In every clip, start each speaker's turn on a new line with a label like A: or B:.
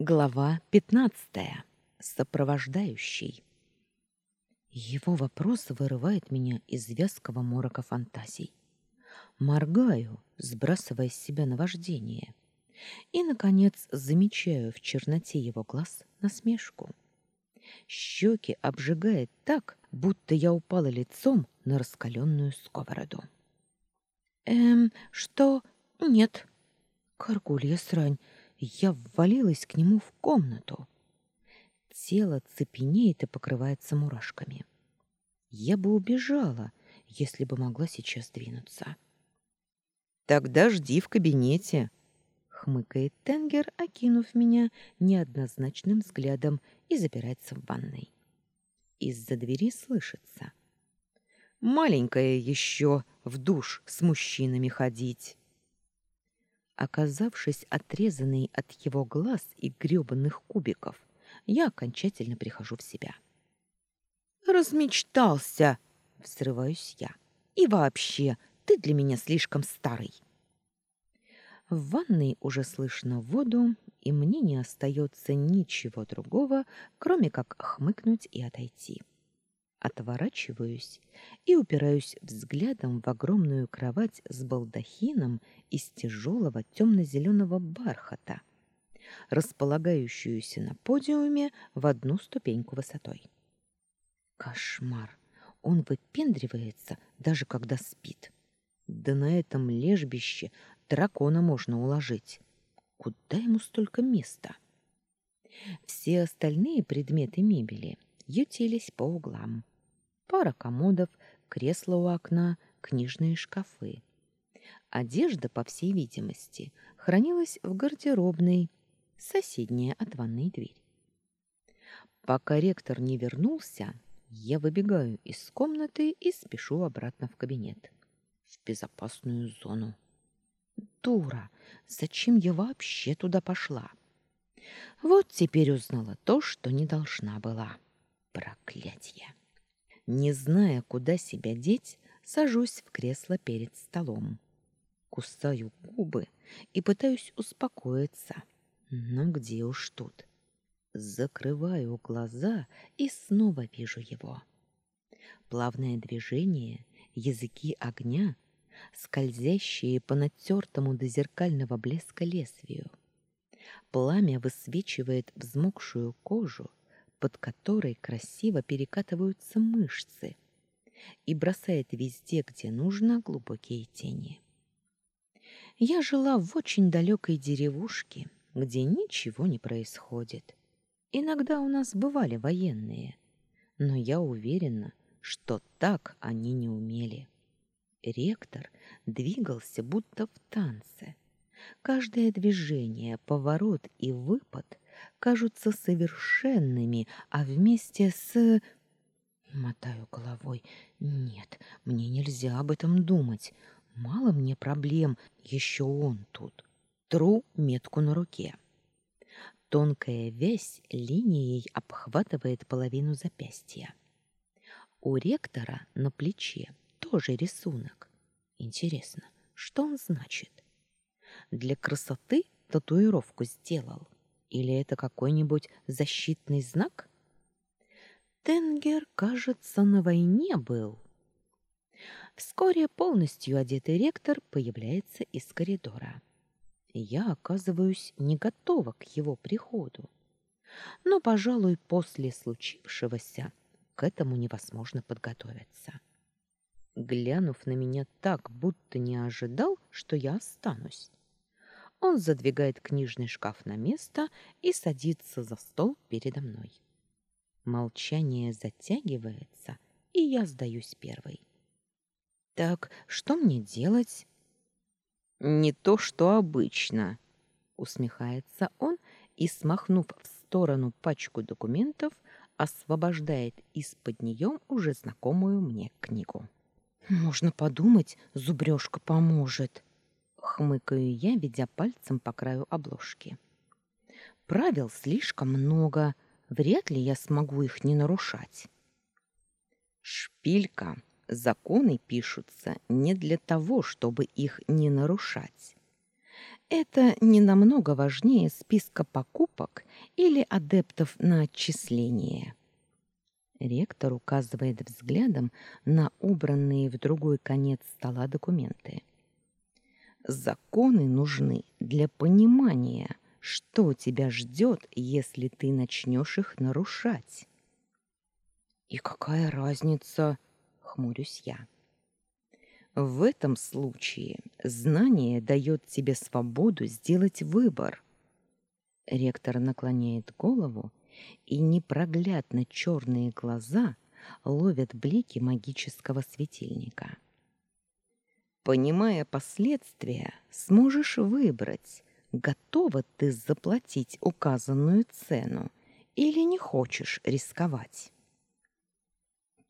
A: Глава пятнадцатая. Сопровождающий. Его вопрос вырывает меня из вязкого морока фантазий. Моргаю, сбрасывая с себя наваждение. И, наконец, замечаю в черноте его глаз насмешку. Щеки обжигает так, будто я упала лицом на раскаленную сковороду. «Эм, что? Нет». Каргулья срань, я ввалилась к нему в комнату. Тело цепенеет и покрывается мурашками. Я бы убежала, если бы могла сейчас двинуться.
B: «Тогда жди в кабинете», —
A: хмыкает Тенгер, окинув меня неоднозначным взглядом и запирается в ванной. Из-за двери слышится.
B: «Маленькая еще в душ с мужчинами ходить».
A: Оказавшись отрезанной от его глаз и грёбаных кубиков, я окончательно прихожу в себя.
B: «Размечтался!» — взрываюсь я. «И вообще, ты для меня слишком старый!»
A: В ванной уже слышно воду, и мне не остается ничего другого, кроме как хмыкнуть и отойти. Отворачиваюсь и упираюсь взглядом в огромную кровать с балдахином из тяжелого темно-зеленого бархата, располагающуюся на подиуме в одну ступеньку высотой. Кошмар! Он выпендривается, даже когда спит. Да на этом лежбище дракона можно уложить. Куда ему столько места? Все остальные предметы мебели ютились по углам. Пара комодов, кресло у окна, книжные шкафы. Одежда, по всей видимости, хранилась в гардеробной, соседняя от ванной дверь. Пока ректор не вернулся, я выбегаю из комнаты и спешу обратно в кабинет, в безопасную зону. Дура! Зачем я вообще туда пошла? Вот теперь узнала то, что не должна была. Проклятье! Не зная, куда себя деть, сажусь в кресло перед столом. Кусаю губы и пытаюсь успокоиться. Но где уж тут? Закрываю глаза и снова вижу его. Плавное движение, языки огня, скользящие по натертому до зеркального блеска лезвию. Пламя высвечивает взмокшую кожу, под которой красиво перекатываются мышцы и бросает везде, где нужно, глубокие тени. Я жила в очень далекой деревушке, где ничего не происходит. Иногда у нас бывали военные, но я уверена, что так они не умели. Ректор двигался будто в танце. Каждое движение, поворот и выпад кажутся совершенными, а вместе с... Мотаю головой. Нет, мне нельзя об этом думать. Мало мне проблем, еще он тут. Тру метку на руке. Тонкая вязь линией обхватывает половину запястья. У ректора на плече тоже рисунок. Интересно, что он значит? Для красоты татуировку сделал. Или это какой-нибудь защитный знак? Тенгер, кажется, на войне был. Вскоре полностью одетый ректор появляется из коридора. Я оказываюсь не готова к его приходу. Но, пожалуй, после случившегося к этому невозможно подготовиться. Глянув на меня так, будто не ожидал, что я останусь, он задвигает книжный шкаф на место и садится за стол передо мной. Молчание затягивается, и я сдаюсь первой. Так, что мне делать?
B: Не то, что обычно,
A: усмехается он и, смахнув в сторону пачку документов, освобождает из-под нее уже знакомую мне книгу. Можно подумать, зубрежка поможет хмыкаю я, ведя пальцем по краю обложки. Правил слишком много, вряд ли я смогу их не нарушать.
B: Шпилька, законы пишутся не для того, чтобы их не нарушать.
A: Это не намного важнее списка покупок или адептов на отчисление. Ректор указывает взглядом на убранные в другой конец стола документы. Законы нужны для понимания, что тебя ждет, если ты начнешь их нарушать. И какая разница, хмурюсь я. В этом случае знание дает тебе свободу сделать выбор. Ректор наклоняет голову, и непроглядно черные глаза ловят блики магического светильника. Понимая последствия, сможешь выбрать, готова ты заплатить указанную цену или не хочешь рисковать.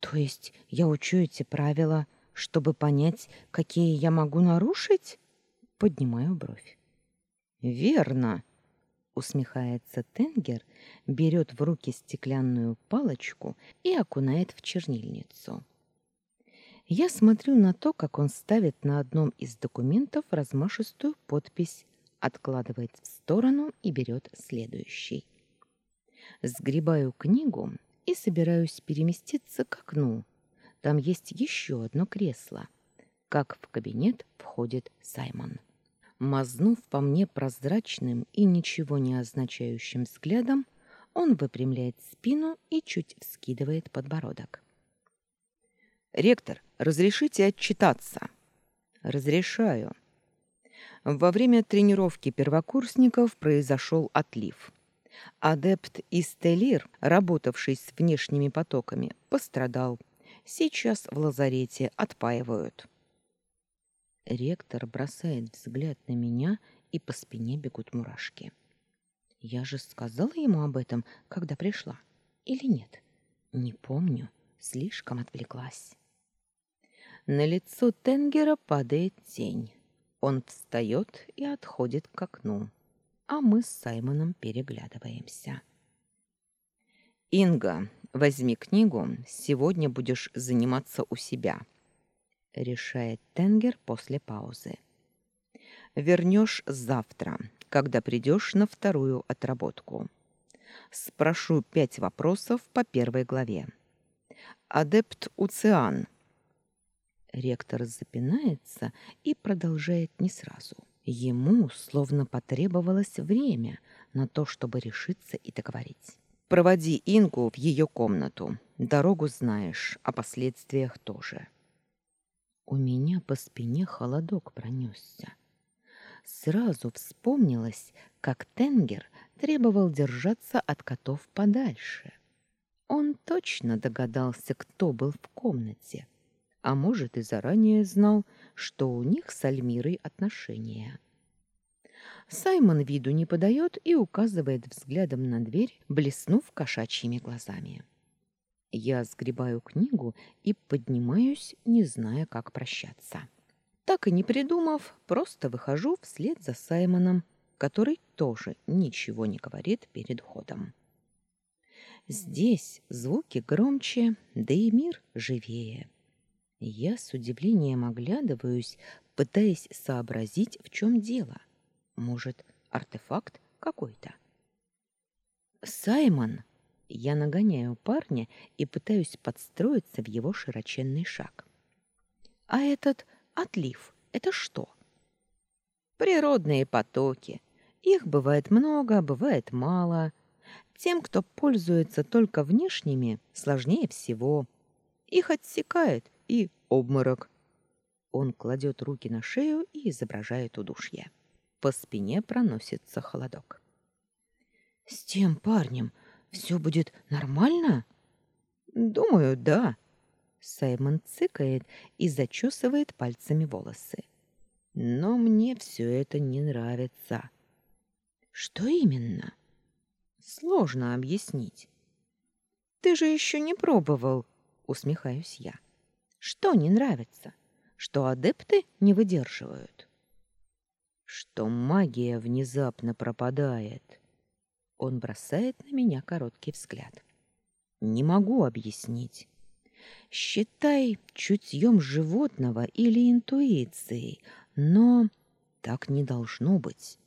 A: То есть я учу эти правила, чтобы понять, какие я могу нарушить? Поднимаю бровь. Верно, усмехается Тенгер, берет в руки стеклянную палочку и окунает в чернильницу. Я смотрю на то, как он ставит на одном из документов размашистую подпись, откладывает в сторону и берет следующий. Сгребаю книгу и собираюсь переместиться к окну. Там есть еще одно кресло. Как в кабинет входит Саймон. Мазнув по мне прозрачным и ничего не означающим взглядом, он выпрямляет спину и чуть вскидывает подбородок. «Ректор, разрешите отчитаться?» «Разрешаю». Во время тренировки первокурсников произошел отлив. Адепт Истелир, работавший с внешними потоками, пострадал. Сейчас в лазарете отпаивают. Ректор бросает взгляд на меня, и по спине бегут мурашки. Я же сказала ему об этом, когда пришла. Или нет? Не помню. Слишком отвлеклась. На лицо Тенгера падает тень. Он встает и отходит к окну, а мы с Саймоном переглядываемся. «Инга, возьми книгу, сегодня будешь заниматься у себя», — решает Тенгер после паузы. «Вернешь завтра, когда придешь на вторую отработку. Спрошу пять вопросов по первой главе. Адепт Уциан. Ректор запинается и продолжает не сразу. Ему словно потребовалось время на то, чтобы решиться и договорить. Проводи Ингу в ее комнату. Дорогу знаешь, о последствиях тоже. У меня по спине холодок пронесся сразу вспомнилось, как Тенгер требовал держаться от котов подальше. Он точно догадался, кто был в комнате, а может и заранее знал, что у них с Альмирой отношения. Саймон виду не подает и указывает взглядом на дверь, блеснув кошачьими глазами. Я сгребаю книгу и поднимаюсь, не зная, как прощаться. Так и не придумав, просто выхожу вслед за Саймоном, который тоже ничего не говорит перед ходом. Здесь звуки громче, да и мир живее. Я с удивлением оглядываюсь, пытаясь сообразить, в чем дело. Может, артефакт какой-то? «Саймон!» Я нагоняю парня и пытаюсь подстроиться в его широченный шаг. «А этот Отлив — это что? Природные потоки. Их бывает много, бывает мало. Тем, кто пользуется только внешними, сложнее всего. Их отсекает и обморок. Он кладет руки на шею и изображает удушье. По спине проносится холодок. «С тем парнем все будет нормально?» «Думаю, да», Саймон цыкает и зачесывает пальцами волосы. Но мне все это не нравится. Что именно? Сложно объяснить. Ты же еще не пробовал, усмехаюсь я. Что не нравится? Что адепты не выдерживают? Что магия внезапно пропадает. Он бросает на меня короткий взгляд. Не могу объяснить. Считай чутьем животного или интуицией, но так не должно быть.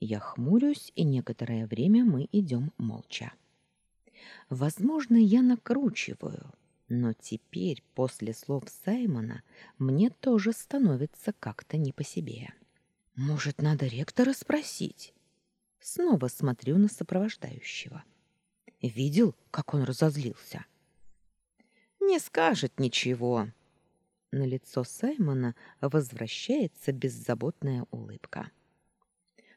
A: Я хмурюсь, и некоторое время мы идем молча. Возможно, я накручиваю, но теперь, после слов Саймона, мне тоже становится как-то не по себе. Может, надо ректора спросить? Снова смотрю на сопровождающего. Видел, как он разозлился? Не скажет ничего. На лицо Саймона возвращается беззаботная улыбка.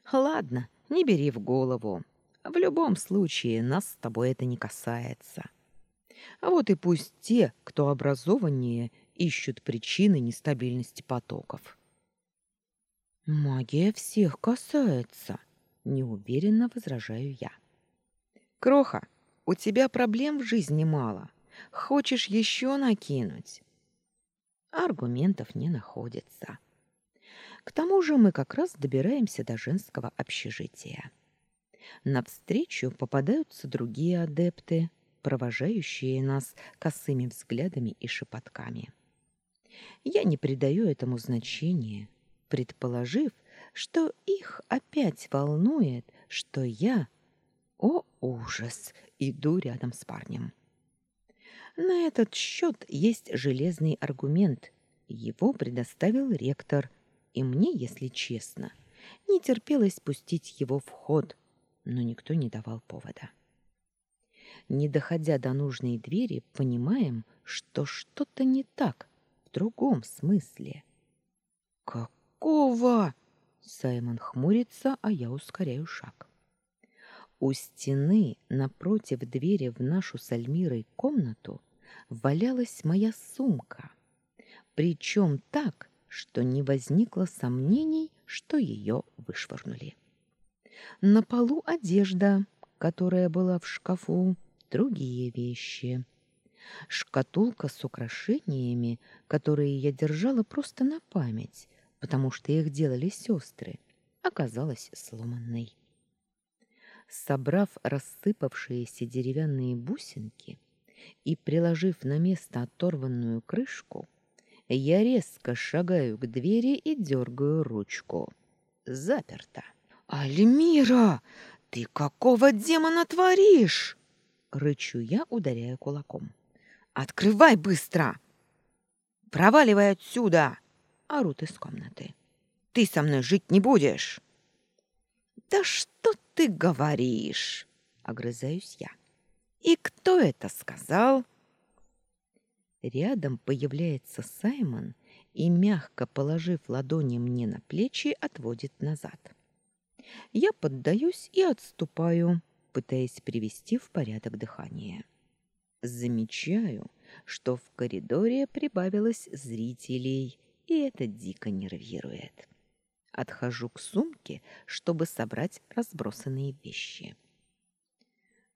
A: Ладно, не бери в голову. В любом случае нас с тобой это не касается. А вот и пусть те, кто образованнее, ищут причины нестабильности потоков. Магия всех касается, неуверенно возражаю я. Кроха, у тебя проблем в жизни мало. Хочешь еще накинуть? Аргументов не находится. К тому же мы как раз добираемся до женского общежития. Навстречу попадаются другие адепты, провожающие нас косыми взглядами и шепотками. Я не придаю этому значения, предположив, что их опять волнует, что я, о ужас, иду рядом с парнем. На этот счет есть железный аргумент. Его предоставил ректор, и мне, если честно, не терпелось пустить его в ход, но никто не давал повода. Не доходя до нужной двери, понимаем, что что-то не так, в другом смысле. «Какого?» Саймон хмурится, а я ускоряю шаг. У стены напротив двери в нашу с Альмирой комнату валялась моя сумка, причем так, что не возникло сомнений, что ее вышвырнули. На полу одежда, которая была в шкафу, другие вещи. Шкатулка с украшениями, которые я держала просто на память, потому что их делали сестры, оказалась сломанной. Собрав рассыпавшиеся деревянные бусинки и приложив на место оторванную крышку, я резко шагаю к двери и дергаю ручку. Заперто. «Альмира, ты какого демона творишь?» Рычу я, ударяя кулаком. «Открывай быстро!» «Проваливай отсюда!» Орут из комнаты. «Ты со мной жить не будешь!» «Да что ты говоришь?» Огрызаюсь я. «И кто это сказал?» Рядом появляется Саймон и, мягко положив ладони мне на плечи, отводит назад. Я поддаюсь и отступаю, пытаясь привести в порядок дыхание. Замечаю, что в коридоре прибавилось зрителей, и это дико нервирует. Отхожу к сумке, чтобы собрать разбросанные вещи.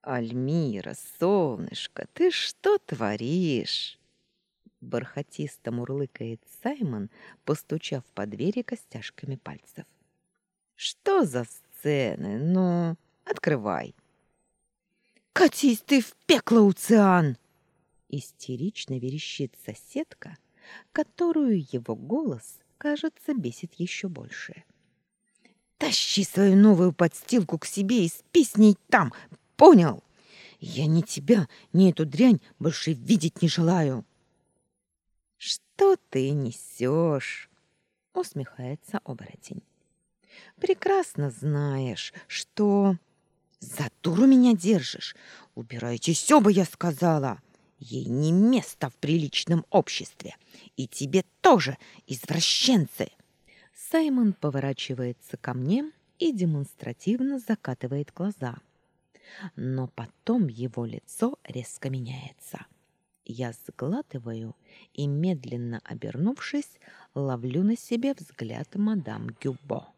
A: «Альмира, солнышко, ты что творишь?» Бархатисто мурлыкает Саймон, постучав по двери костяшками пальцев. «Что за сцены? Ну, открывай!» «Катись ты в пекло, Уциан!» Истерично верещит соседка, которую его голос, кажется, бесит еще больше. «Тащи свою новую подстилку к себе и спи с ней там, понял? Я ни тебя, ни эту дрянь больше видеть не желаю!» «Что ты несешь?» — усмехается оборотень. «Прекрасно знаешь, что...» «За дуру меня держишь! Убирайтесь оба, я сказала!» Ей не место в приличном обществе. И тебе тоже, извращенцы!» Саймон поворачивается ко мне и демонстративно закатывает глаза. Но потом его лицо резко меняется. Я сглатываю и, медленно обернувшись, ловлю на себе взгляд мадам Гюбо.